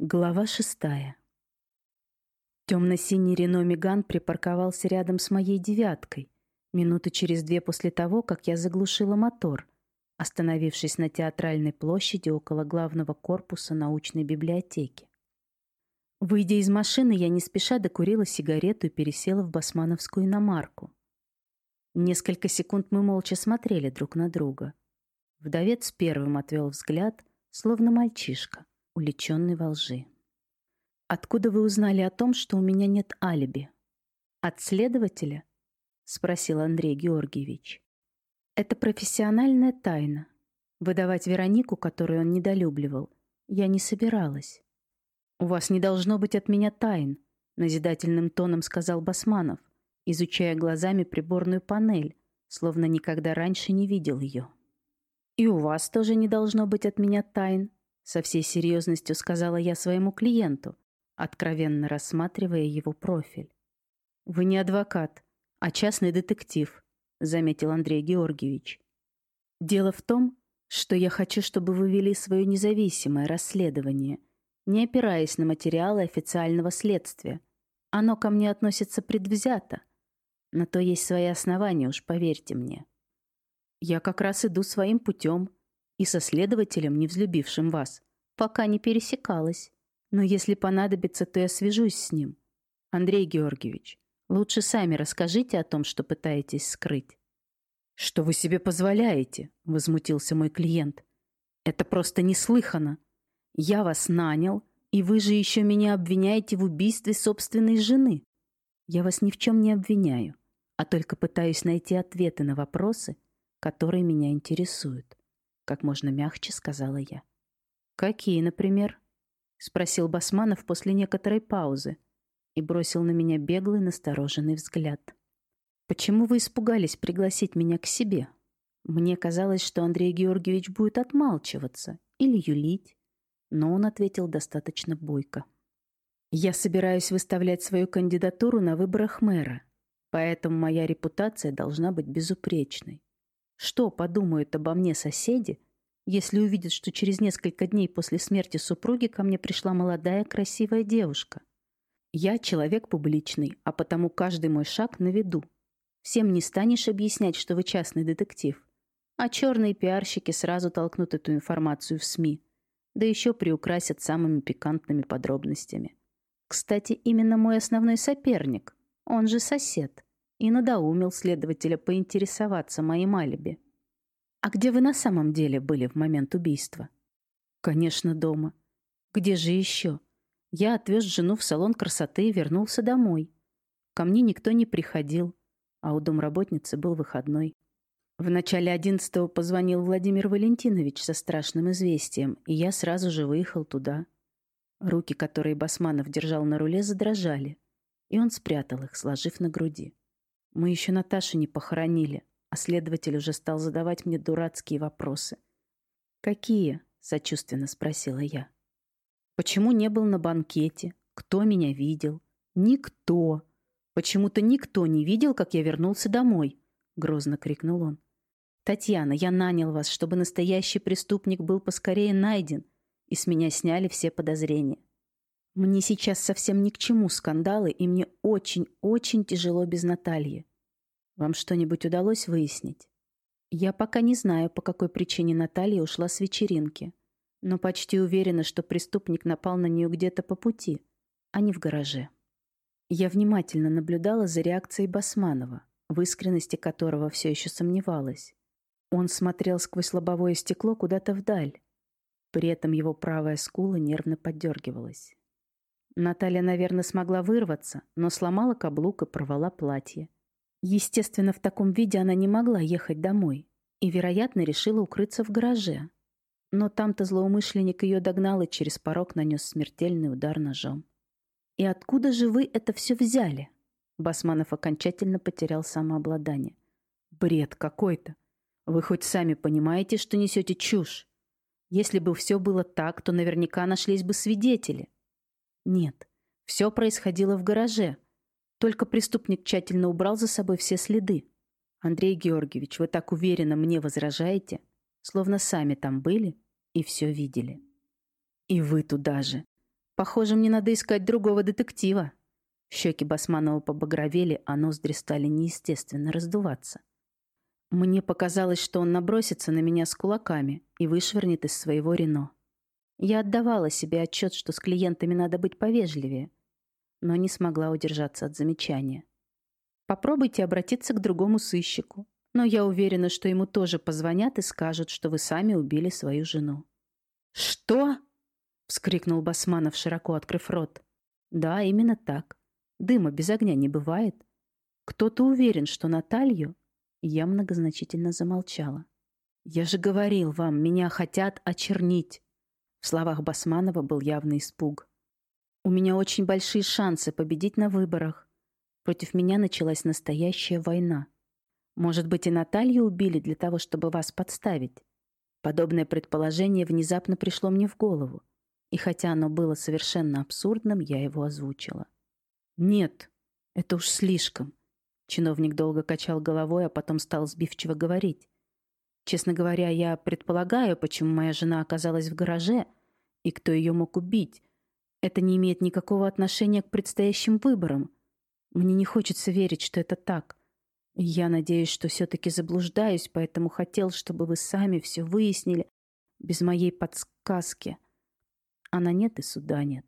Глава шестая. Темно-синий Рено Меган припарковался рядом с моей девяткой, минуты через две после того, как я заглушила мотор, остановившись на театральной площади около главного корпуса научной библиотеки. Выйдя из машины, я не спеша докурила сигарету и пересела в басмановскую иномарку. Несколько секунд мы молча смотрели друг на друга. Вдовец первым отвел взгляд, словно мальчишка уличенный во лжи. «Откуда вы узнали о том, что у меня нет алиби?» «От следователя?» — спросил Андрей Георгиевич. «Это профессиональная тайна. Выдавать Веронику, которую он недолюбливал, я не собиралась». «У вас не должно быть от меня тайн», — назидательным тоном сказал Басманов, изучая глазами приборную панель, словно никогда раньше не видел ее. «И у вас тоже не должно быть от меня тайн», со всей серьезностью сказала я своему клиенту, откровенно рассматривая его профиль. «Вы не адвокат, а частный детектив», — заметил Андрей Георгиевич. «Дело в том, что я хочу, чтобы вы вели свое независимое расследование, не опираясь на материалы официального следствия. Оно ко мне относится предвзято. На то есть свои основания, уж поверьте мне. Я как раз иду своим путем, и со следователем, не взлюбившим вас, пока не пересекалась. Но если понадобится, то я свяжусь с ним. Андрей Георгиевич, лучше сами расскажите о том, что пытаетесь скрыть. «Что вы себе позволяете?» — возмутился мой клиент. «Это просто неслыханно. Я вас нанял, и вы же еще меня обвиняете в убийстве собственной жены. Я вас ни в чем не обвиняю, а только пытаюсь найти ответы на вопросы, которые меня интересуют как можно мягче сказала я. «Какие, например?» — спросил Басманов после некоторой паузы и бросил на меня беглый, настороженный взгляд. «Почему вы испугались пригласить меня к себе? Мне казалось, что Андрей Георгиевич будет отмалчиваться или юлить, но он ответил достаточно бойко. «Я собираюсь выставлять свою кандидатуру на выборах мэра, поэтому моя репутация должна быть безупречной. Что подумают обо мне соседи, если увидят, что через несколько дней после смерти супруги ко мне пришла молодая красивая девушка? Я человек публичный, а потому каждый мой шаг на виду. Всем не станешь объяснять, что вы частный детектив. А черные пиарщики сразу толкнут эту информацию в СМИ, да еще приукрасят самыми пикантными подробностями. Кстати, именно мой основной соперник, он же сосед, и надоумил следователя поинтересоваться моим алиби. «А где вы на самом деле были в момент убийства?» «Конечно, дома. Где же еще?» Я отвез жену в салон красоты и вернулся домой. Ко мне никто не приходил, а у домработницы был выходной. В начале одиннадцатого позвонил Владимир Валентинович со страшным известием, и я сразу же выехал туда. Руки, которые Басманов держал на руле, задрожали, и он спрятал их, сложив на груди. Мы еще Наташу не похоронили, а следователь уже стал задавать мне дурацкие вопросы. «Какие?» — сочувственно спросила я. «Почему не был на банкете? Кто меня видел?» «Никто!» «Почему-то никто не видел, как я вернулся домой!» — грозно крикнул он. «Татьяна, я нанял вас, чтобы настоящий преступник был поскорее найден, и с меня сняли все подозрения. Мне сейчас совсем ни к чему скандалы, и мне очень-очень тяжело без Натальи. Вам что-нибудь удалось выяснить? Я пока не знаю, по какой причине Наталья ушла с вечеринки, но почти уверена, что преступник напал на нее где-то по пути, а не в гараже. Я внимательно наблюдала за реакцией Басманова, в искренности которого все еще сомневалась. Он смотрел сквозь лобовое стекло куда-то вдаль. При этом его правая скула нервно поддергивалась. Наталья, наверное, смогла вырваться, но сломала каблук и порвала платье. Естественно, в таком виде она не могла ехать домой и, вероятно, решила укрыться в гараже. Но там-то злоумышленник ее догнал и через порог нанес смертельный удар ножом. «И откуда же вы это все взяли?» Басманов окончательно потерял самообладание. «Бред какой-то. Вы хоть сами понимаете, что несете чушь? Если бы все было так, то наверняка нашлись бы свидетели». Нет, все происходило в гараже. Только преступник тщательно убрал за собой все следы. Андрей Георгиевич, вы так уверенно мне возражаете, словно сами там были и все видели. И вы туда же. Похоже, мне надо искать другого детектива. Щеки Басманова побагровели, а ноздри стали неестественно раздуваться. Мне показалось, что он набросится на меня с кулаками и вышвырнет из своего Рено. Я отдавала себе отчет, что с клиентами надо быть повежливее, но не смогла удержаться от замечания. Попробуйте обратиться к другому сыщику, но я уверена, что ему тоже позвонят и скажут, что вы сами убили свою жену. «Что?» — вскрикнул Басманов, широко открыв рот. «Да, именно так. Дыма без огня не бывает. Кто-то уверен, что Наталью...» Я многозначительно замолчала. «Я же говорил вам, меня хотят очернить!» В словах Басманова был явный испуг. «У меня очень большие шансы победить на выборах. Против меня началась настоящая война. Может быть, и Наталью убили для того, чтобы вас подставить?» Подобное предположение внезапно пришло мне в голову, и хотя оно было совершенно абсурдным, я его озвучила. «Нет, это уж слишком». Чиновник долго качал головой, а потом стал сбивчиво говорить. «Честно говоря, я предполагаю, почему моя жена оказалась в гараже и кто ее мог убить. Это не имеет никакого отношения к предстоящим выборам. Мне не хочется верить, что это так. Я надеюсь, что все-таки заблуждаюсь, поэтому хотел, чтобы вы сами все выяснили без моей подсказки. Она нет и суда нет.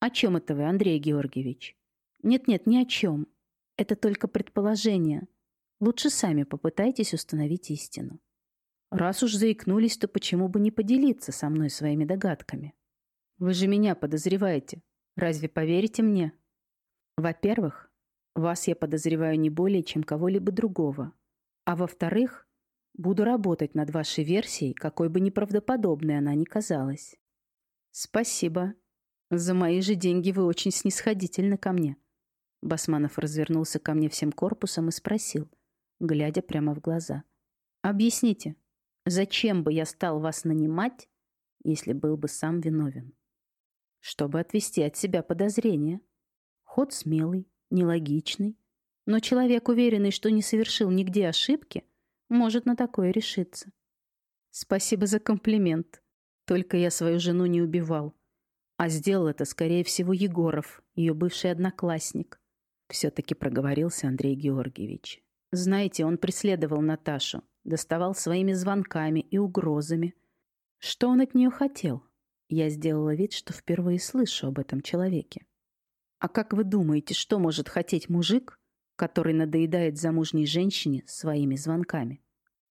О чем это вы, Андрей Георгиевич? Нет-нет, ни о чем. Это только предположение. Лучше сами попытайтесь установить истину. Раз уж заикнулись, то почему бы не поделиться со мной своими догадками? Вы же меня подозреваете. Разве поверите мне? Во-первых, вас я подозреваю не более, чем кого-либо другого. А во-вторых, буду работать над вашей версией, какой бы неправдоподобной она ни казалась. Спасибо. За мои же деньги вы очень снисходительны ко мне. Басманов развернулся ко мне всем корпусом и спросил, глядя прямо в глаза. «Объясните, зачем бы я стал вас нанимать, если был бы сам виновен?» «Чтобы отвести от себя подозрения. Ход смелый, нелогичный, но человек, уверенный, что не совершил нигде ошибки, может на такое решиться. Спасибо за комплимент. Только я свою жену не убивал. А сделал это, скорее всего, Егоров, ее бывший одноклассник. Все-таки проговорился Андрей Георгиевич. Знаете, он преследовал Наташу, доставал своими звонками и угрозами. Что он от нее хотел? Я сделала вид, что впервые слышу об этом человеке. А как вы думаете, что может хотеть мужик, который надоедает замужней женщине своими звонками?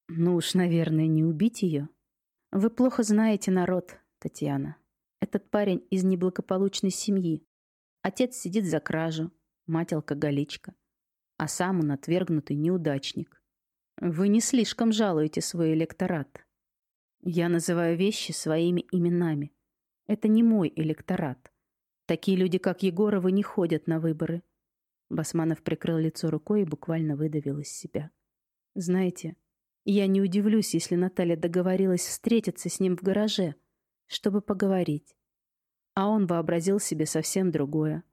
Ну уж, наверное, не убить ее. Вы плохо знаете народ, Татьяна. Этот парень из неблагополучной семьи. Отец сидит за кражу, мать-алкоголичка, а сам он отвергнутый неудачник. Вы не слишком жалуете свой электорат. Я называю вещи своими именами. Это не мой электорат. Такие люди, как Егоровы, не ходят на выборы. Басманов прикрыл лицо рукой и буквально выдавил из себя. Знаете, я не удивлюсь, если Наталья договорилась встретиться с ним в гараже, чтобы поговорить. А он вообразил себе совсем другое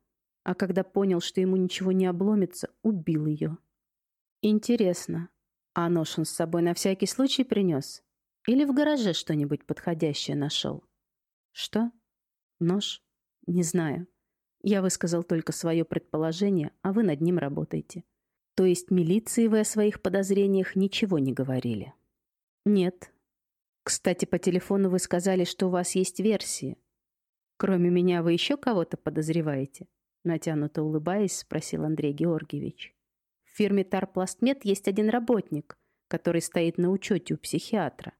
а когда понял, что ему ничего не обломится, убил ее. Интересно, а нож он с собой на всякий случай принес? Или в гараже что-нибудь подходящее нашел? Что? Нож? Не знаю. Я высказал только свое предположение, а вы над ним работаете. То есть милиции вы о своих подозрениях ничего не говорили? Нет. Кстати, по телефону вы сказали, что у вас есть версии. Кроме меня вы еще кого-то подозреваете? Натянуто улыбаясь, спросил Андрей Георгиевич. В фирме Тарпластмет есть один работник, который стоит на учете у психиатра.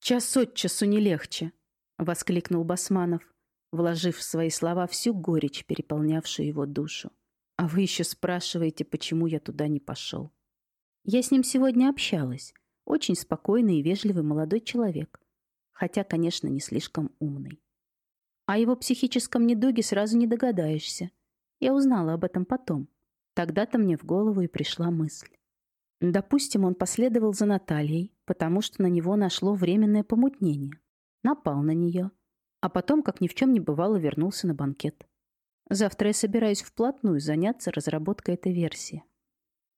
«Час от часу не легче», — воскликнул Басманов, вложив в свои слова всю горечь, переполнявшую его душу. «А вы еще спрашиваете, почему я туда не пошел?» Я с ним сегодня общалась. Очень спокойный и вежливый молодой человек. Хотя, конечно, не слишком умный. О его психическом недуге сразу не догадаешься. Я узнала об этом потом. Тогда-то мне в голову и пришла мысль. Допустим, он последовал за Натальей, потому что на него нашло временное помутнение. Напал на нее. А потом, как ни в чем не бывало, вернулся на банкет. Завтра я собираюсь вплотную заняться разработкой этой версии.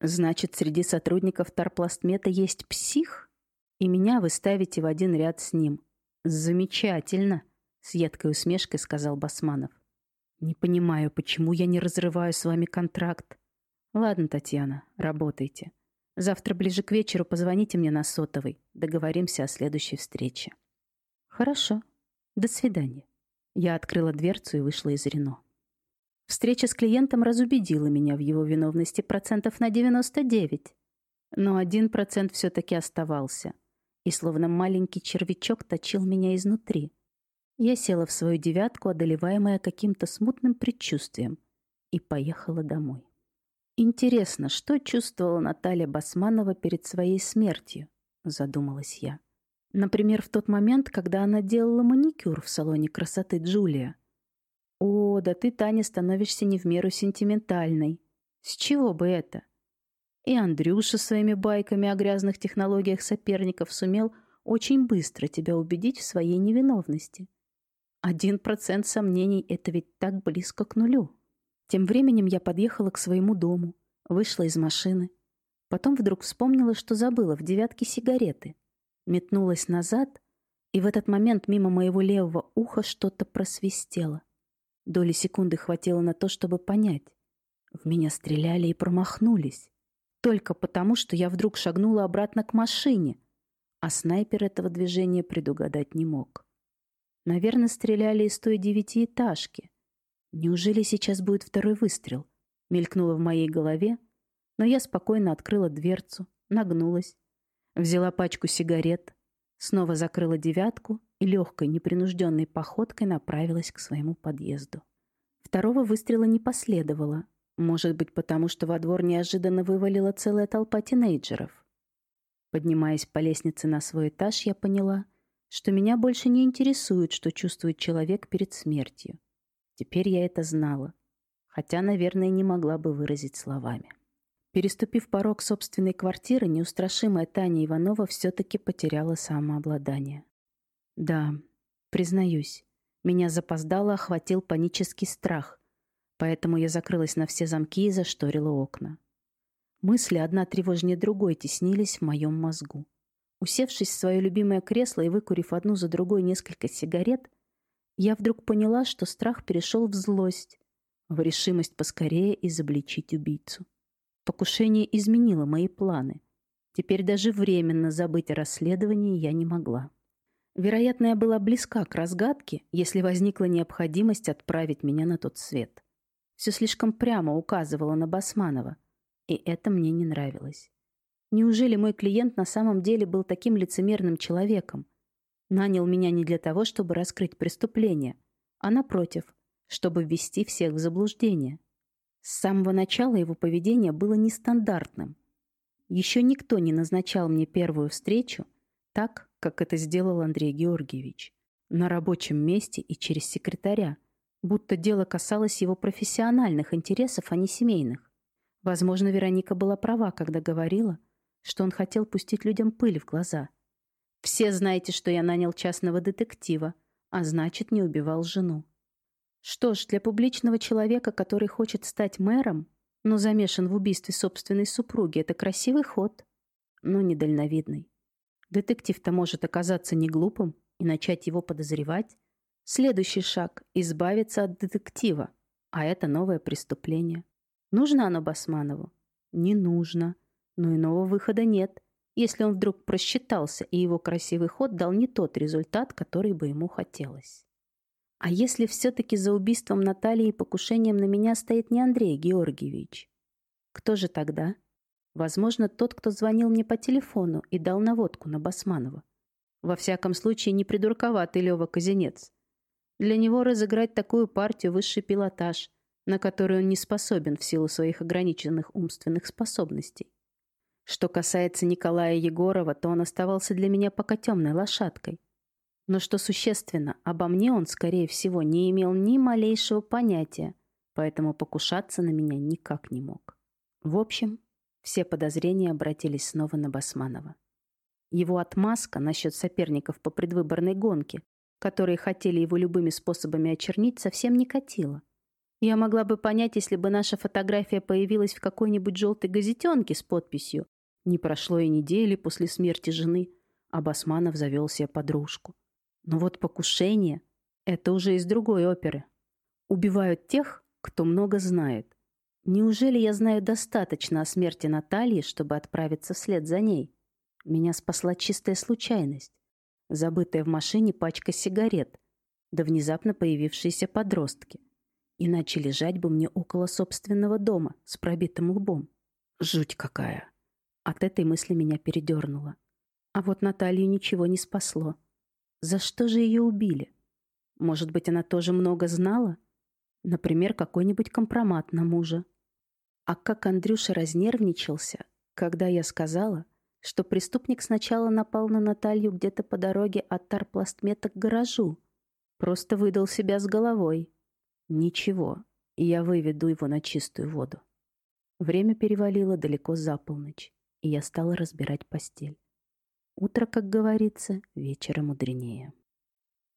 Значит, среди сотрудников Тарпластмета есть псих? И меня вы ставите в один ряд с ним. Замечательно. С едкой усмешкой сказал Басманов. Не понимаю, почему я не разрываю с вами контракт. Ладно, Татьяна, работайте. Завтра ближе к вечеру позвоните мне на сотовый. Договоримся о следующей встрече. Хорошо. До свидания. Я открыла дверцу и вышла из Рено. Встреча с клиентом разубедила меня в его виновности процентов на 99. Но один процент все-таки оставался. И словно маленький червячок точил меня изнутри. Я села в свою девятку, одолеваемая каким-то смутным предчувствием, и поехала домой. Интересно, что чувствовала Наталья Басманова перед своей смертью, задумалась я. Например, в тот момент, когда она делала маникюр в салоне красоты Джулия. О, да ты, Таня, становишься не в меру сентиментальной. С чего бы это? И Андрюша своими байками о грязных технологиях соперников сумел очень быстро тебя убедить в своей невиновности. Один процент сомнений — это ведь так близко к нулю. Тем временем я подъехала к своему дому, вышла из машины. Потом вдруг вспомнила, что забыла в девятке сигареты — метнулась назад, и в этот момент мимо моего левого уха что-то просвистело. Доли секунды хватило на то, чтобы понять. В меня стреляли и промахнулись. Только потому, что я вдруг шагнула обратно к машине, а снайпер этого движения предугадать не мог. Наверное, стреляли из той девятиэтажки. Неужели сейчас будет второй выстрел? Мелькнуло в моей голове, но я спокойно открыла дверцу, нагнулась, Взяла пачку сигарет, снова закрыла девятку и легкой, непринужденной походкой направилась к своему подъезду. Второго выстрела не последовало. Может быть, потому что во двор неожиданно вывалила целая толпа тинейджеров. Поднимаясь по лестнице на свой этаж, я поняла, что меня больше не интересует, что чувствует человек перед смертью. Теперь я это знала, хотя, наверное, не могла бы выразить словами. Переступив порог собственной квартиры, неустрашимая Таня Иванова все-таки потеряла самообладание. Да, признаюсь, меня запоздало охватил панический страх, поэтому я закрылась на все замки и зашторила окна. Мысли одна тревожнее другой теснились в моем мозгу. Усевшись в свое любимое кресло и выкурив одну за другой несколько сигарет, я вдруг поняла, что страх перешел в злость, в решимость поскорее изобличить убийцу. Покушение изменило мои планы. Теперь даже временно забыть о расследовании я не могла. Вероятно, я была близка к разгадке, если возникла необходимость отправить меня на тот свет. Все слишком прямо указывало на Басманова, и это мне не нравилось. Неужели мой клиент на самом деле был таким лицемерным человеком? Нанял меня не для того, чтобы раскрыть преступление, а напротив, чтобы ввести всех в заблуждение. С самого начала его поведение было нестандартным. Еще никто не назначал мне первую встречу так, как это сделал Андрей Георгиевич. На рабочем месте и через секретаря, будто дело касалось его профессиональных интересов, а не семейных. Возможно, Вероника была права, когда говорила, что он хотел пустить людям пыль в глаза. «Все знаете, что я нанял частного детектива, а значит, не убивал жену. Что ж, для публичного человека, который хочет стать мэром, но замешан в убийстве собственной супруги, это красивый ход, но недальновидный. Детектив-то может оказаться не глупым и начать его подозревать. Следующий шаг – избавиться от детектива, а это новое преступление. Нужно оно Басманову? Не нужно. Но иного выхода нет, если он вдруг просчитался, и его красивый ход дал не тот результат, который бы ему хотелось. А если все-таки за убийством Натальи и покушением на меня стоит не Андрей Георгиевич? Кто же тогда? Возможно, тот, кто звонил мне по телефону и дал наводку на Басманова. Во всяком случае, не придурковатый Лева Казинец. Для него разыграть такую партию высший пилотаж, на который он не способен в силу своих ограниченных умственных способностей. Что касается Николая Егорова, то он оставался для меня пока темной лошадкой. Но что существенно, обо мне он, скорее всего, не имел ни малейшего понятия, поэтому покушаться на меня никак не мог. В общем, все подозрения обратились снова на Басманова. Его отмазка насчет соперников по предвыборной гонке, которые хотели его любыми способами очернить, совсем не катила. Я могла бы понять, если бы наша фотография появилась в какой-нибудь желтой газетенке с подписью «Не прошло и недели после смерти жены», а Басманов завел себе подружку. Но вот покушение — Это уже из другой оперы. Убивают тех, кто много знает. Неужели я знаю достаточно о смерти Натальи, чтобы отправиться вслед за ней? Меня спасла чистая случайность. Забытая в машине пачка сигарет, да внезапно появившиеся подростки. Иначе лежать бы мне около собственного дома с пробитым лбом. Жуть какая. От этой мысли меня передернуло. А вот Наталью ничего не спасло. За что же ее убили? Может быть, она тоже много знала? Например, какой-нибудь компромат на мужа. А как Андрюша разнервничался, когда я сказала, что преступник сначала напал на Наталью где-то по дороге от Тарпластмета к гаражу. Просто выдал себя с головой. Ничего, я выведу его на чистую воду. Время перевалило далеко за полночь, и я стала разбирать постель. Утро, как говорится, вечера мудренее.